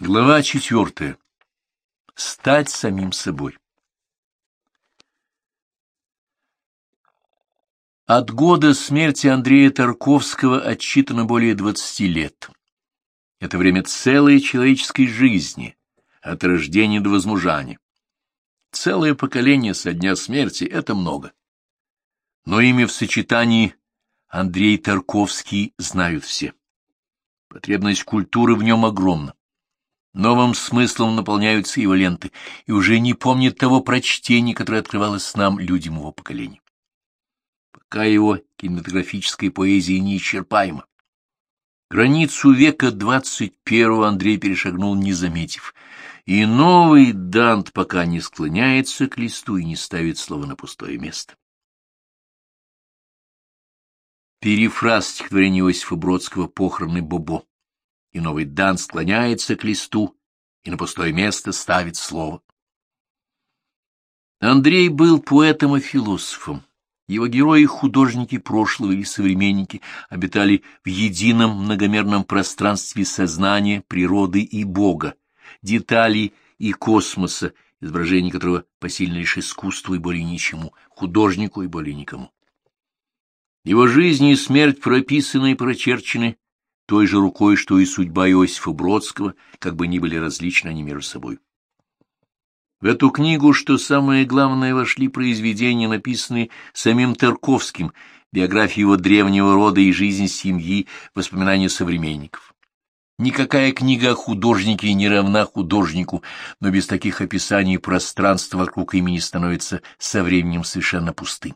Глава четвертая. Стать самим собой. От года смерти Андрея Тарковского отчитано более двадцати лет. Это время целой человеческой жизни, от рождения до возмужания. Целое поколение со дня смерти — это много. Но имя в сочетании Андрей Тарковский знают все. Потребность культуры в нем огромна. Новым смыслом наполняются его ленты, и уже не помнит того прочтения, которое открывалось нам, людям его поколения. Пока его кинематографическая поэзия неисчерпаема. Границу века двадцать первого Андрей перешагнул, не заметив, и новый Дант пока не склоняется к листу и не ставит слово на пустое место. Перефраз стихотворения Иосифа Бродского «Похороны Бобо» и новый Дан склоняется к листу и на пустое место ставит слово. Андрей был поэтом и философом. Его герои — художники прошлого и современники, обитали в едином многомерном пространстве сознания, природы и Бога, деталей и космоса, изображение которого посильно лишь искусству и более ничему, художнику и более никому. Его жизнь и смерть прописаны и прочерчены той же рукой, что и судьба Иосифа Бродского, как бы ни были различны они между собой. В эту книгу, что самое главное, вошли произведения, написанные самим Тарковским, биография его древнего рода и жизнь семьи, воспоминания современников. Никакая книга о художнике не равна художнику, но без таких описаний пространство вокруг имени становится со временем совершенно пустым.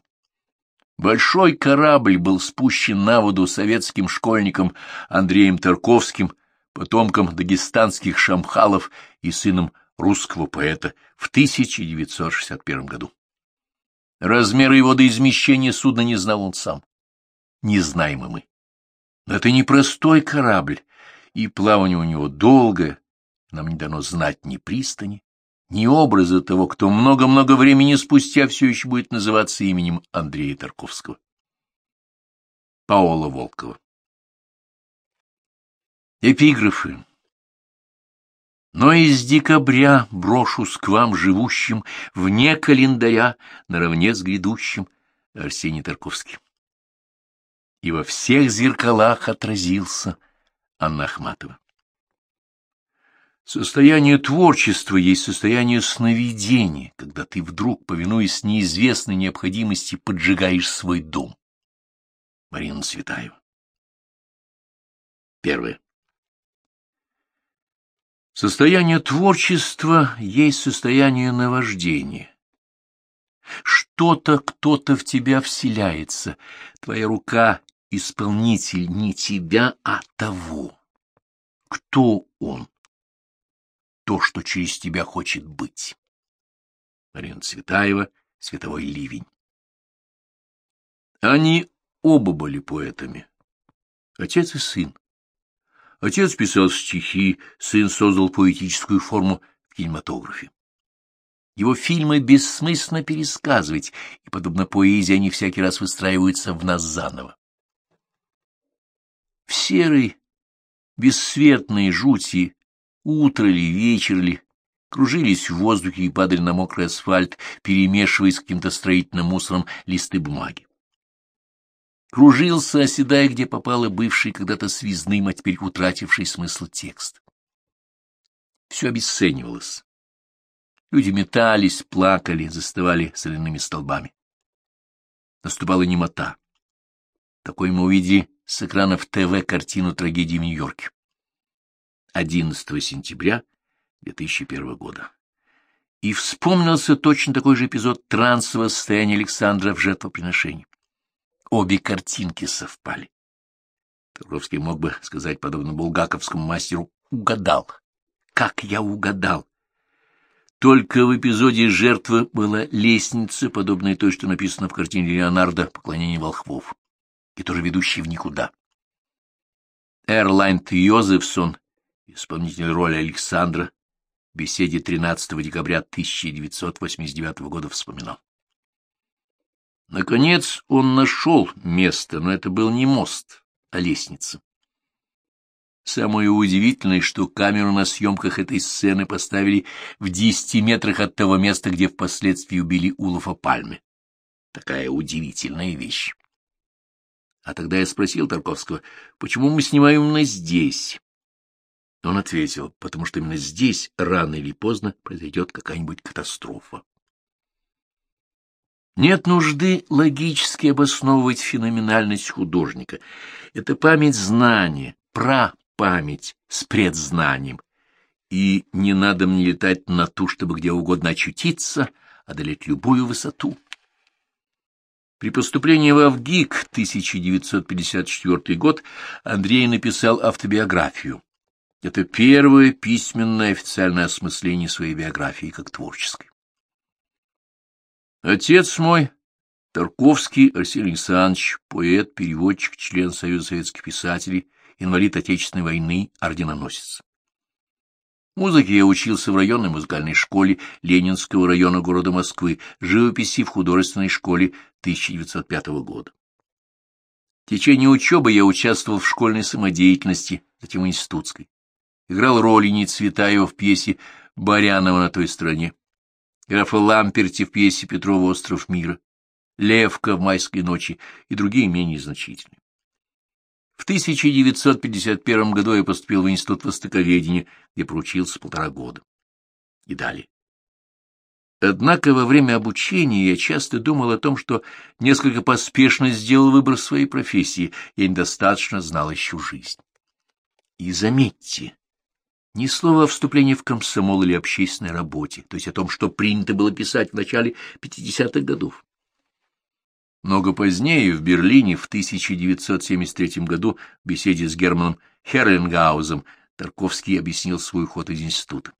Большой корабль был спущен на воду советским школьником Андреем Тарковским, потомком дагестанских шамхалов и сыном русского поэта в 1961 году. Размеры его водоизмещения судна не знал он сам. Не знаем и мы. Но это не простой корабль, и плавание у него долгое, нам не дано знать ни пристани, ни образа того, кто много-много времени спустя все еще будет называться именем Андрея Тарковского. Паола Волкова Эпиграфы Но из декабря брошусь к вам живущим вне календаря, наравне с грядущим Арсений Тарковский. И во всех зеркалах отразился Анна Ахматова. Состояние творчества есть состояние сновидения, когда ты вдруг, повинуясь неизвестной необходимости, поджигаешь свой дом. Марина Цветаева. Первое. Состояние творчества есть состояние наваждения. Что-то, кто-то в тебя вселяется, твоя рука — исполнитель не тебя, а того. Кто он? То, что через тебя хочет быть. Марина Цветаева, «Световой ливень». Они оба были поэтами, отец и сын. Отец писал стихи, сын создал поэтическую форму в кинематографе. Его фильмы бессмысленно пересказывать, и, подобно поэзии, они всякий раз выстраиваются в нас заново. В серой, бесцветной жути Утро ли, вечер ли, кружились в воздухе и падали на мокрый асфальт, перемешиваясь с каким-то строительным мусором листы бумаги. Кружился, оседая, где попало бывший когда-то связным, а теперь утративший смысл текст. Все обесценивалось. Люди метались, плакали, застывали соляными столбами. Наступала немота. Такой мы увидели с экранов ТВ картину трагедии в Нью-Йорке. 11 сентября 2001 года. И вспомнился точно такой же эпизод трансового состояния Александра в жертвоприношении. Обе картинки совпали. Тавровский мог бы сказать, подобно булгаковскому мастеру, «угадал». Как я угадал? Только в эпизоде жертвы была лестница, подобная той, что написано в картине Леонардо «Поклонение волхвов», и тоже ведущей в никуда. Эрлайнт Йозефсон исполнитель роли Александра, в беседе 13 декабря 1989 года вспоминал. Наконец он нашел место, но это был не мост, а лестница. Самое удивительное, что камеру на съемках этой сцены поставили в десяти метрах от того места, где впоследствии убили Улафа Пальмы. Такая удивительная вещь. А тогда я спросил Тарковского, почему мы снимаем именно здесь? Он ответил, потому что именно здесь рано или поздно произойдет какая-нибудь катастрофа. Нет нужды логически обосновывать феноменальность художника. Это память знания, прапамять с предзнанием. И не надо мне летать на ту, чтобы где угодно очутиться, одолеть любую высоту. При поступлении в Авгик 1954 год Андрей написал автобиографию. Это первое письменное официальное осмысление своей биографии как творческой. Отец мой, Тарковский Арсений Александрович, поэт, переводчик, член Союза советских писателей, инвалид Отечественной войны, орденоносец. Музыке я учился в районной музыкальной школе Ленинского района города Москвы, живописи в художественной школе 1905 года. В течение учебы я участвовал в школьной самодеятельности, затем институтской. Играл роль Ини Цветаева в пьесе «Барянова на той стороне», графа Ламперти в пьесе Петрова «Остров мира», Левка в «Майской ночи» и другие менее значительные. В 1951 году я поступил в Институт востоковедения, где проучился полтора года. И далее. Однако во время обучения я часто думал о том, что несколько поспешно сделал выбор своей профессии, я недостаточно знал еще жизнь. И заметьте, ни слова о вступлении в комсомол или общественной работе, то есть о том, что принято было писать в начале 50-х годов. Много позднее, в Берлине, в 1973 году, в беседе с Германом Херленгаузом, Тарковский объяснил свой уход из института.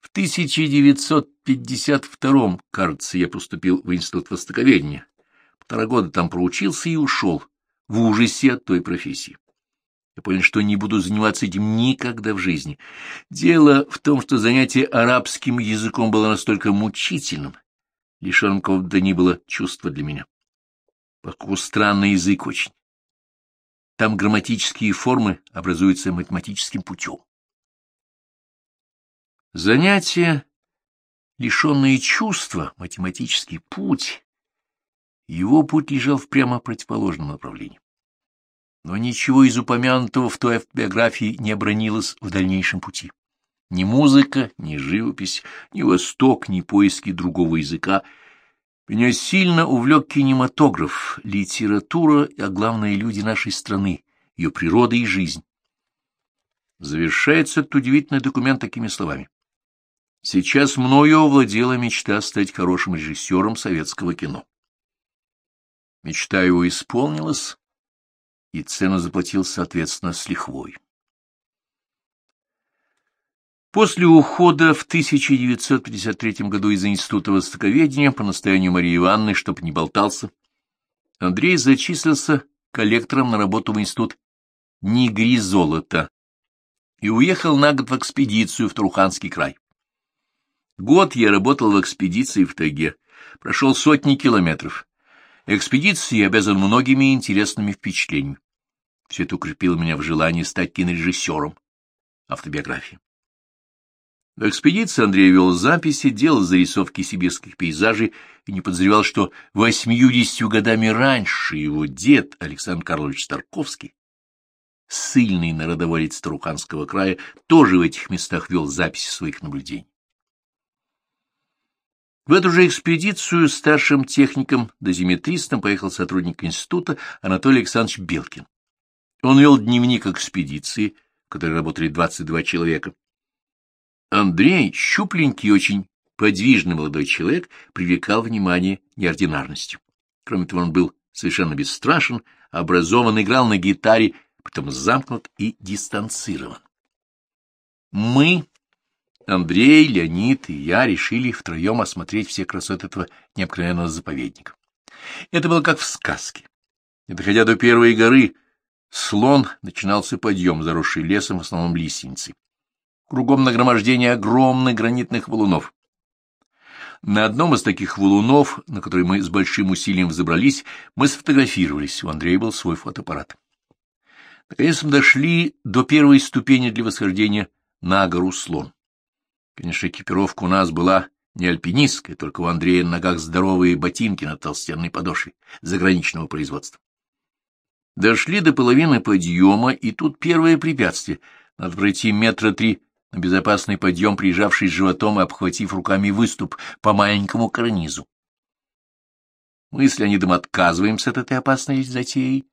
В 1952 кажется, я поступил в институт востоковедения. Полтора года там проучился и ушел, в ужасе от той профессии. Я понял, что не буду заниматься этим никогда в жизни. Дело в том, что занятие арабским языком было настолько мучительным, лишенным кого-то ни было чувства для меня. Поскольку странный язык очень. Там грамматические формы образуются математическим путем. Занятие, лишенное чувства, математический путь, его путь лежал в прямо противоположном направлении но ничего из упомянутого в той автобиографии не обронилось в дальнейшем пути. Ни музыка, ни живопись, ни восток, ни поиски другого языка. Меня сильно увлек кинематограф, литература, а главное, люди нашей страны, ее природа и жизнь. Завершается этот удивительный документ такими словами. Сейчас мною овладела мечта стать хорошим режиссером советского кино. Мечта его исполнилась, и цену заплатил, соответственно, с лихвой. После ухода в 1953 году из Института востоковедения по настоянию Марии Ивановны, чтоб не болтался, Андрей зачислился коллектором на работу в Институт Нигри золота и уехал на год в экспедицию в Труханский край. Год я работал в экспедиции в тайге, прошел сотни километров. Экспедиции обязан многими интересными впечатлениями. Все это укрепило меня в желании стать кинорежиссером. Автобиографии. В экспедиции Андрей вел записи, делал зарисовки сибирских пейзажей и не подозревал, что восьмьюдесятью годами раньше его дед Александр Карлович Тарковский, сильный народоволец Таруханского края, тоже в этих местах вел записи своих наблюдений. В эту же экспедицию старшим техником-дозиметристом поехал сотрудник института Анатолий Александрович Белкин. Он вел дневник экспедиции, в которой работали 22 человека. Андрей, щупленький очень подвижный молодой человек, привлекал внимание неординарностью. Кроме того, он был совершенно бесстрашен, образован, играл на гитаре, потом замкнут и дистанцирован. Мы, Андрей, Леонид и я, решили втроем осмотреть все красоты этого необыкновенного заповедника. Это было как в сказке. Не доходя до первой горы, Слон начинался подъем, заросший лесом, в основном лиственницей. Кругом нагромождение огромных гранитных валунов. На одном из таких валунов, на который мы с большим усилием взобрались, мы сфотографировались. У Андрея был свой фотоаппарат. Наконец мы дошли до первой ступени для восхождения на гору Слон. Конечно, экипировка у нас была не альпинистская, только у Андрея на ногах здоровые ботинки на толстенной подошве заграничного производства. Дошли до половины подъема, и тут первое препятствие. Надо пройти метра три на безопасный подъем, прижавшись животом и обхватив руками выступ по маленькому карнизу. Мы с Леонидом отказываемся от этой опасной затеи.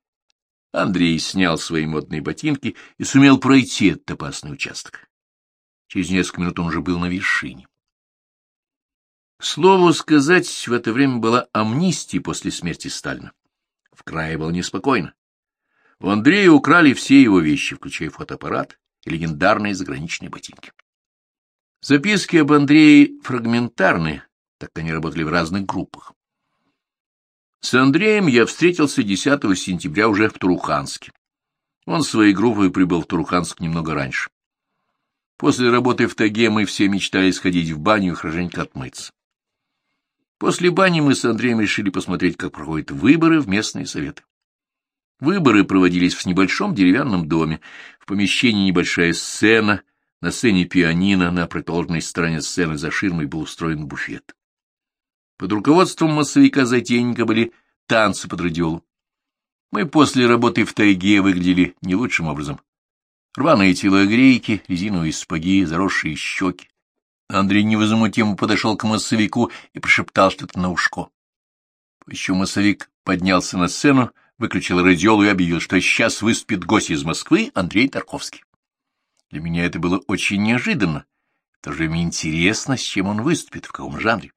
Андрей снял свои модные ботинки и сумел пройти этот опасный участок. Через несколько минут он уже был на вершине. К слову сказать, в это время была амнистия после смерти Сталина. В крае было неспокойно. У Андрея украли все его вещи, включая фотоаппарат и легендарные заграничные ботинки. Записки об Андрее фрагментарны, так как они работали в разных группах. С Андреем я встретился 10 сентября уже в Туруханске. Он своей группой прибыл в Туруханск немного раньше. После работы в Таге мы все мечтали сходить в баню и хорошенько отмыться. После бани мы с Андреем решили посмотреть, как проходят выборы в местные советы. Выборы проводились в небольшом деревянном доме. В помещении небольшая сцена, на сцене пианино, на противоположной стороне сцены за ширмой был устроен буфет. Под руководством массовика-затейника были танцы под радиолу. Мы после работы в тайге выглядели не лучшим образом. Рваные телогрейки, резиновые спаги, заросшие щеки. Андрей невозмутимо подошел к массовику и прошептал что-то на ушко. Еще массовик поднялся на сцену, выключил радиолу и объявил, что сейчас выступит гость из Москвы Андрей Тарковский. Для меня это было очень неожиданно. В то же время интересно, с чем он выступит, в каком жанре.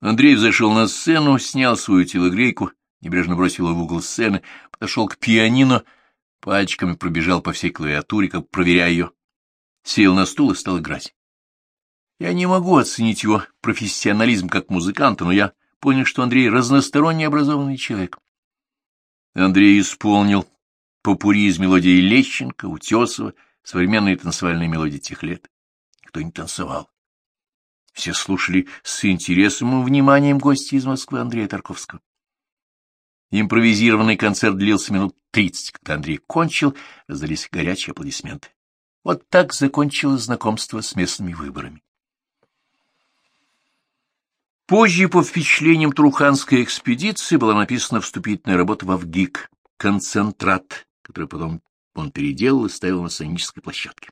Андрей зашел на сцену, снял свою телогрейку, небрежно бросил ее в угол сцены, подошел к пианино, пальчиками пробежал по всей клавиатуре, как проверяя ее, сел на стул и стал играть. Я не могу оценить его профессионализм как музыканта, но я понял, что Андрей разносторонне образованный человек. Андрей исполнил попури из мелодии Лещенко, Утесова, современные танцевальные мелодии тех лет. Никто не танцевал. Все слушали с интересом и вниманием гостя из Москвы Андрея Тарковского. Импровизированный концерт длился минут тридцать. Когда Андрей кончил, раздались горячие аплодисменты. Вот так закончилось знакомство с местными выборами. Позже, по впечатлениям Труханской экспедиции, была написана вступительная работа в Авгик «Концентрат», которую потом он переделал и ставил на сценической площадке.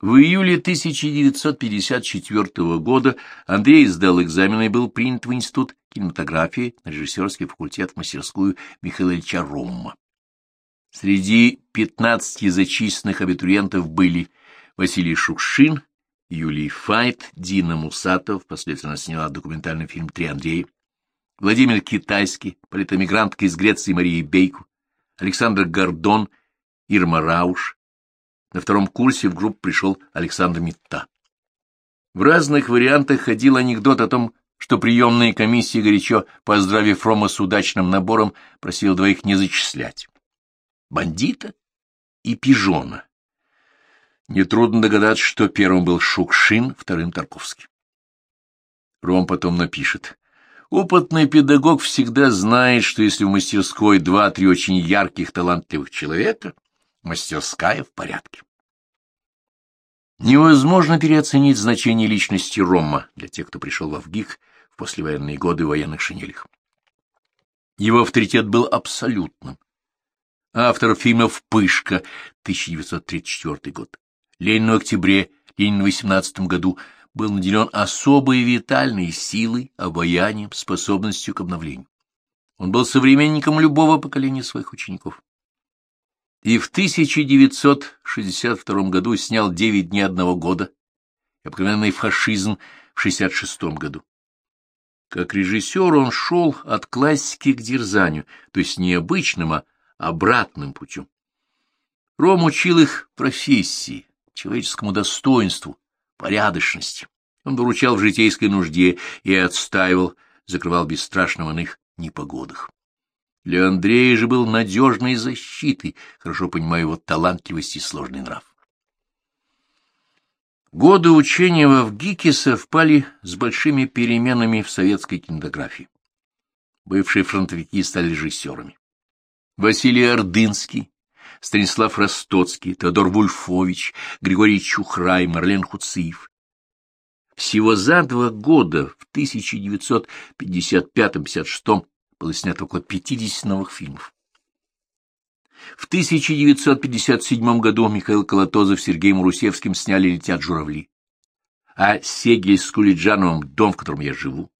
В июле 1954 года Андрей сдал экзамены и был принят в Институт кинематографии на режиссерский факультет в мастерскую Михаила Ильича Ромма. Среди 15 зачисленных абитуриентов были Василий Шукшин, Юлий Файт, Дина Мусатов, впоследствии сняла документальный фильм «Три Андрея», Владимир Китайский, политэмигрантка из Греции Мария Бейку, Александр Гордон, Ирма Рауш, на втором курсе в группу пришел Александр Митта. В разных вариантах ходил анекдот о том, что приемная комиссия, горячо поздравив Рома с удачным набором, просила двоих не зачислять. Бандита и пижона. Нетрудно догадаться, что первым был Шукшин, вторым Тарковский. Ром потом напишет. Опытный педагог всегда знает, что если в мастерской два-три очень ярких, талантливых человека, мастерская в порядке. Невозможно переоценить значение личности Рома для тех, кто пришел в Авгик в послевоенные годы в военных шинелях. Его авторитет был абсолютным. Автор фильмов «Пышка» 1934 год, «Ленин в октябре», «Ленин в 18 году» был наделен особой витальной силой, обаянием, способностью к обновлению. Он был современником любого поколения своих учеников и в 1962 году снял «Девять дней одного года» и «Обыкновенный фашизм» в 1966 году. Как режиссер он шел от классики к дерзанию, то есть не обычным, а обратным путем. Ром учил их профессии, человеческому достоинству, порядочности. Он выручал в житейской нужде и отстаивал, закрывал бесстрашно в их непогодах. Для Андрея же был надежной защитой, хорошо понимая его талантливость и сложный нрав. Годы учения в Авгике совпали с большими переменами в советской кинематографии. Бывшие фронтовики стали режиссерами. Василий Ордынский, Станислав Ростоцкий, Теодор Вульфович, Григорий Чухрай, Марлен Хуциев. Всего за два года, в 1955-56, было снято около 50 новых фильмов. В 1957 году Михаил Колотозов с Сергеем Русевским сняли «Летят журавли», а Сегель с Кулиджановым «Дом, в котором я живу».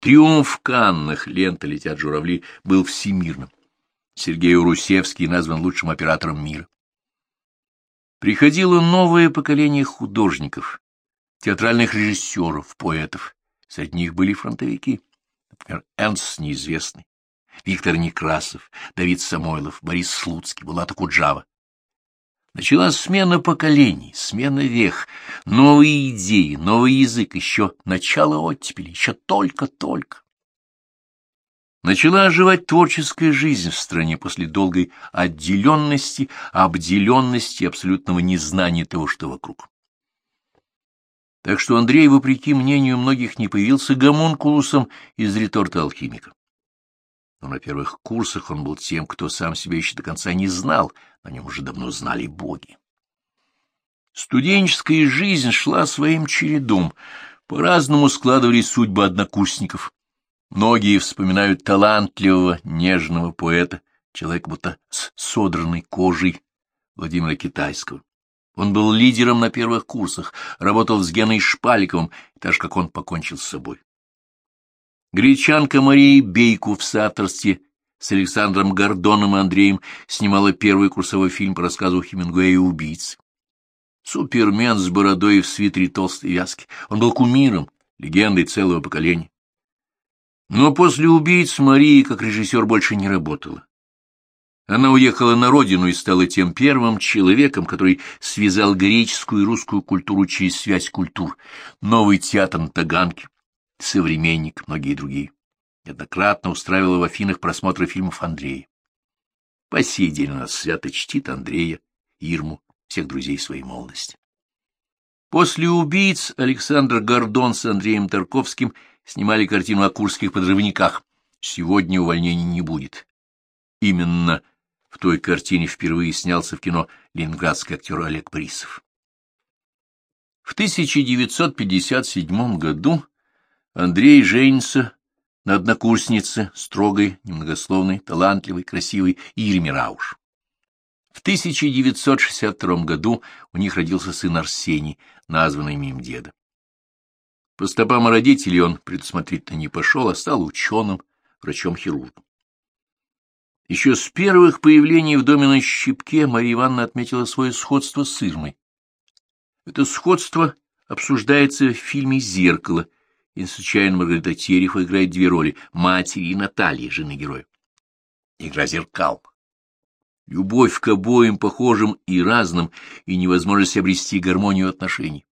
Триумф Каннах «Лента летят журавли» был всемирным. Сергей Урусевский назван лучшим оператором мира. Приходило новое поколение художников, театральных режиссеров, поэтов. Среди них были фронтовики. Например, Энс Неизвестный, Виктор Некрасов, Давид Самойлов, Борис Слуцкий, Булата Куджава. Началась смена поколений, смена вех, новые идеи, новый язык, еще начало оттепели, еще только-только. Начала оживать творческая жизнь в стране после долгой отделенности, обделенности абсолютного незнания того, что вокруг. Так что Андрей, вопреки мнению многих, не появился гомункулусом из реторта алхимика. Но на первых курсах он был тем, кто сам себя еще до конца не знал, о нем уже давно знали боги. Студенческая жизнь шла своим чередом, по-разному складывались судьбы однокурсников. Многие вспоминают талантливого, нежного поэта, человека будто с содранной кожей Владимира Китайского. Он был лидером на первых курсах, работал с Геной Шпаликовым, так же, как он покончил с собой. Гречанка Мария Бейку в соавторстве с Александром Гордоном и Андреем снимала первый курсовой фильм по рассказу Хемингуэя «Убийцы». Супермен с бородой в свитере толстой вязки. Он был кумиром, легендой целого поколения. Но после убийц Марии как режиссер больше не работала. Она уехала на родину и стала тем первым человеком, который связал греческую и русскую культуру через связь культур. Новый театр на Таганке, современник, многие другие. Неоднократно устраивала в Афинах просмотры фильмов Андрея. По сей день она свято чтит Андрея, Ирму, всех друзей своей молодости. После убийц Александр Гордон с Андреем Тарковским снимали картину о курских подрывниках. Сегодня увольнений не будет. Именно в той картине впервые снялся в кино ленинградский актер Олег Борисов. В 1957 году Андрей женится на однокурснице, строгой, немногословной, талантливой, красивой Ирме Рауш. В 1962 году у них родился сын Арсений, названный им деда. По стопам родителей он предусмотрительно не пошел, а стал ученым, врачом-хирургом. Еще с первых появлений в доме на Щипке Мария Ивановна отметила свое сходство с Ирмой. Это сходство обсуждается в фильме «Зеркало», и случайно Маргарита Терехова играет две роли — матери и Натальи, жены героя. Игра зеркал. Любовь к обоим похожим и разным, и невозможность обрести гармонию отношений.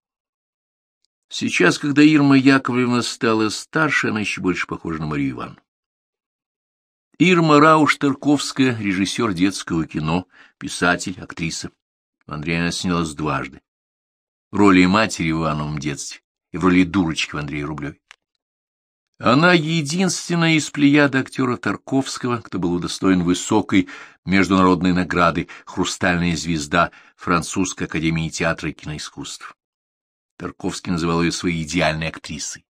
Сейчас, когда Ирма Яковлевна стала старше, она еще больше похожа на Марию Ивановну. Ирма Рауш-Тарковская, режиссер детского кино, писатель, актриса. Андрея снялась дважды. В роли матери в Ивановом детстве и в роли дурочки в Андрее Рублеве. Она единственная из плеяды актера Тарковского, кто был удостоен высокой международной награды «Хрустальная звезда» Французской академии театра и киноискусств. Тарковский называл ее своей идеальной актрисой.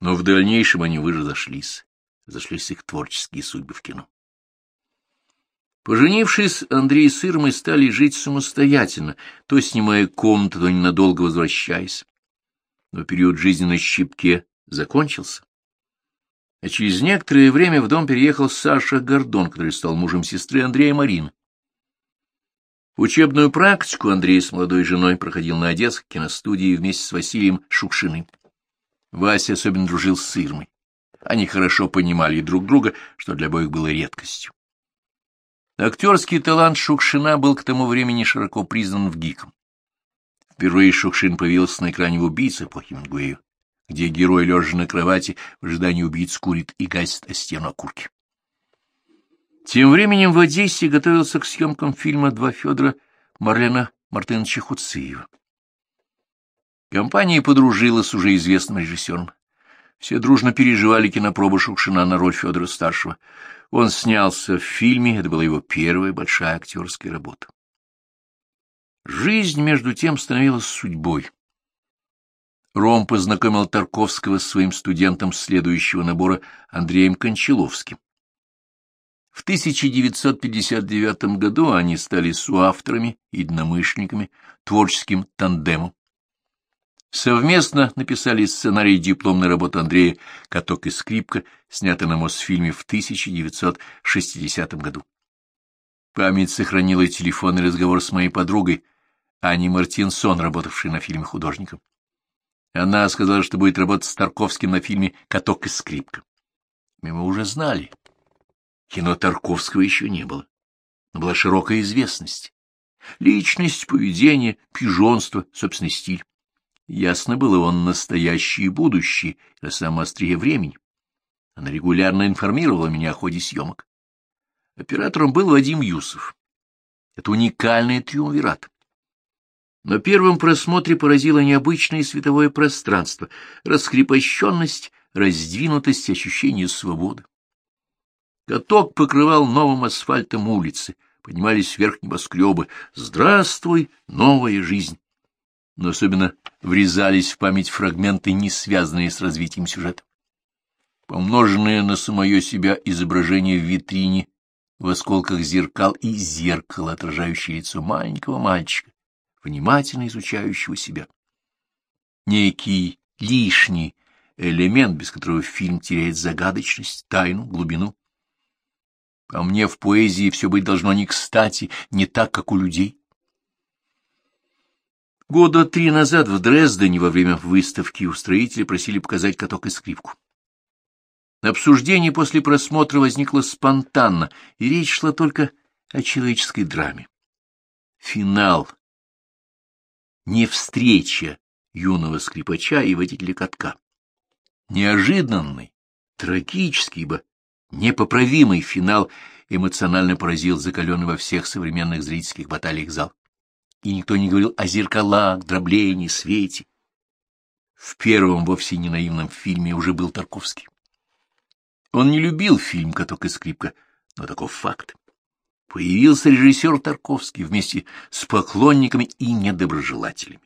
Но в дальнейшем они вы разошлись зашлись их творческие судьбы в кино. Поженившись, Андрей с Ирмой стали жить самостоятельно, то снимая комнату, то ненадолго возвращаясь. Но период жизни на щипке закончился. А через некоторое время в дом переехал Саша Гордон, который стал мужем сестры Андрея Марин. Учебную практику Андрей с молодой женой проходил на Одесской киностудии вместе с Василием Шукшиным. Вася особенно дружил с Ирмой. Они хорошо понимали друг друга, что для обоих было редкостью. Актерский талант Шукшина был к тому времени широко признан в ГИКом. Впервые Шукшин появился на экране в «Убийцах» по Хемингуэю, где герой, лежа на кровати, в ожидании убийц курит и гасит о стену окурки. Тем временем в Одессе готовился к съемкам фильма «Два Федора» Марлена Мартыновича Хуциева. Компания подружилась с уже известным режиссером. Все дружно переживали кинопробу Шукшина на роль Федора-старшего. Он снялся в фильме, это была его первая большая актерская работа. Жизнь, между тем, становилась судьбой. Ром познакомил Тарковского с своим студентом следующего набора Андреем Кончаловским. В 1959 году они стали соавторами и единомышленниками, творческим тандемом. Совместно написали сценарий дипломной работы Андрея «Каток и скрипка», снятый на Мосфильме в 1960 году. Память сохранила телефонный разговор с моей подругой Аней Мартинсон, работавшей на фильме художником. Она сказала, что будет работать с Тарковским на фильме «Каток и скрипка». Мы уже знали. Кино Тарковского еще не было, но была широкая известность. Личность, поведение, пижонство, собственный стиль. Ясно было, он настоящее и будущее, на самом острие времени. Она регулярно информировала меня о ходе съемок. Оператором был Вадим Юсов. Это уникальный триумвират. На первом просмотре поразило необычное световое пространство, раскрепощенность, раздвинутость, ощущение свободы. Каток покрывал новым асфальтом улицы, поднимались вверх небоскребы. Здравствуй, новая жизнь! но особенно врезались в память фрагменты, не связанные с развитием сюжета. Помноженное на самое себя изображение в витрине, в осколках зеркал и зеркало, отражающее лицо маленького мальчика, внимательно изучающего себя. Некий лишний элемент, без которого фильм теряет загадочность, тайну, глубину. По мне, в поэзии все быть должно не кстати, не так, как у людей. Года три назад в Дрездене во время выставки устроители просили показать каток и скрипку. Обсуждение после просмотра возникло спонтанно, и речь шла только о человеческой драме. Финал. Не встреча юного скрипача и водителя катка. Неожиданный, трагический, ибо непоправимый финал эмоционально поразил закаленный во всех современных зрительских баталиях зал и никто не говорил о зеркалах, дроблении, свете. В первом вовсе не наивном фильме уже был Тарковский. Он не любил фильм «Каток и скрипка», но таков факт. Появился режиссер Тарковский вместе с поклонниками и недоброжелателями.